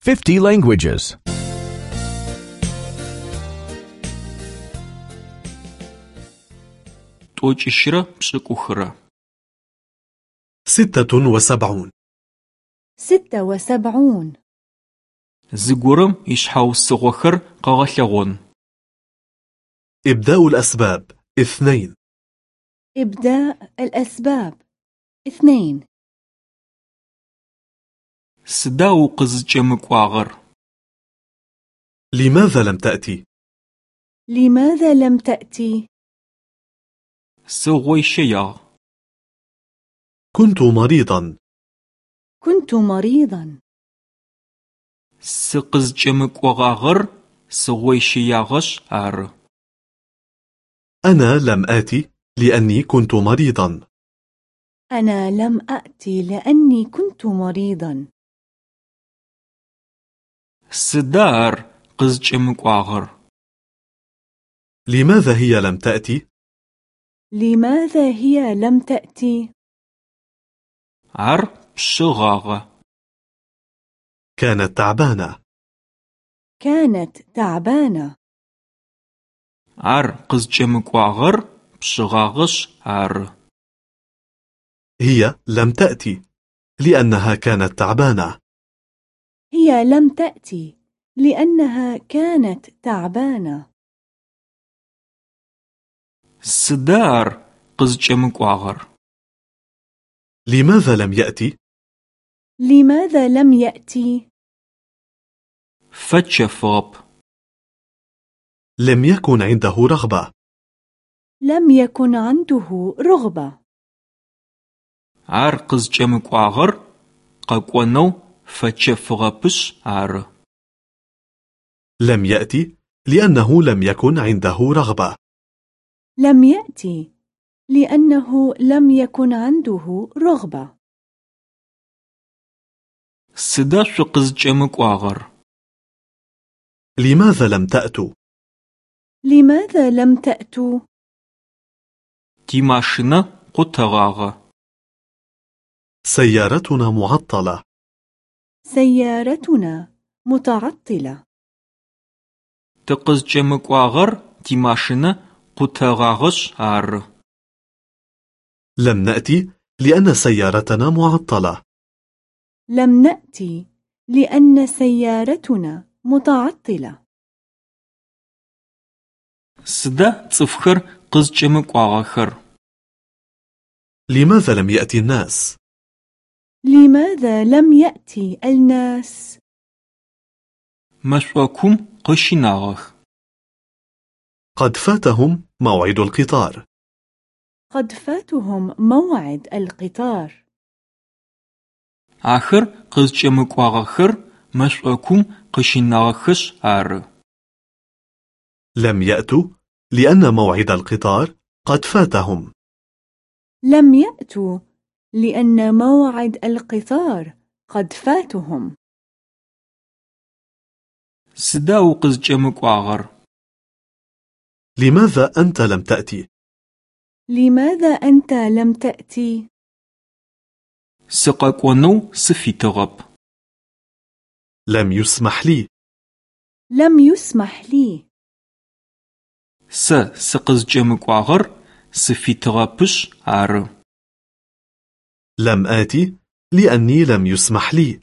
50 languages. 'Тӏокӏищырэ пшӏыкӏухэрэ. ستة وسبعون ستة وسبعون Зыгорэм ишъхьаусыгъохэр къэгъэлъэгъон. إبداء الأسباب اثنين إبداء الأسباب اثنين Сыда укъызыкӏэмыкӏуагъэр? لماذا لم تأتي؟ لماذا لم تأتي؟ Сыгъойщэягъ. كنت مريضا كنت مريضا Сыкъызыкӏэмыкӏуагъагъэр сыгъойщыягъэшъ ары. أنا لم آتي لأني كنت مريضا أنا لم أأتي لأني كنت مريضا Сыда ар къызыкӏэмыкӏуагъэр? لماذا هي لم تأتي؟ لماذا هي لم تأتي؟ Ар пшъыгъагъэ. كانت تعبانة كانت تعبانة Ар къызыкӏэмыкӏуагъэр пшъыгъагъэшъ ары. هي لم تأتي لأنها كانت تعبانة هي لم تأتي لأنها كانت تعبانة. سدار قزچمقواغر لماذا لم يأتي؟ لماذا لم يأتي؟ فتشفوب لم يكن عنده رغبة. لم يكن عنده رغبة. عار قزچمقواغر قاقونو فچفغپش عار لم يأتي لأنه لم يكن عنده رغبة. لم يأتي لأنه لم يكن عنده رغبة. سدا شقزچمقواغر لماذا لم تأتوا؟ لماذا لم تأتوا؟ دي ماشينا قطغاغة سيارتنا معطلة. سيارتنا متعطلة Тыкъызыкӏэмыкӏуагъэр тимашинэ къутэгъагъэшъ ары. لم نأتي لأن سيارتنا معطلة لم نأتي لأن سيارتنا متعطلة Сыда цӏыфхэр къызыкӏэмыкӏуагъэхэр? لماذا لم يأتي الناس؟ لماذا لم يأتي الناس؟ مشواكم قشناغخ. قد فاتهم موعد القطار. قد فاتهم موعد القطار. آخر قزجمكواغخر مشوكم قشناغخش آر. لم يأتوا لأن موعد القطار قد فاتهم. لم يأتوا لأن موعد القطار قد فاتهم. سدا وقزجمقواغر لماذا أنت لم تأتي؟ لماذا أنت لم تأتي؟ سقاكونو سفيتغب لم يسمح لي. لم يسمح لي. س سقزجمقواغر سفيتغبش عارو لم آتي لأني لم يسمح لي.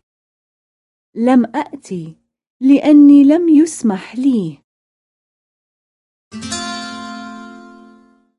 لم أأتي لأني لم يسمح لي.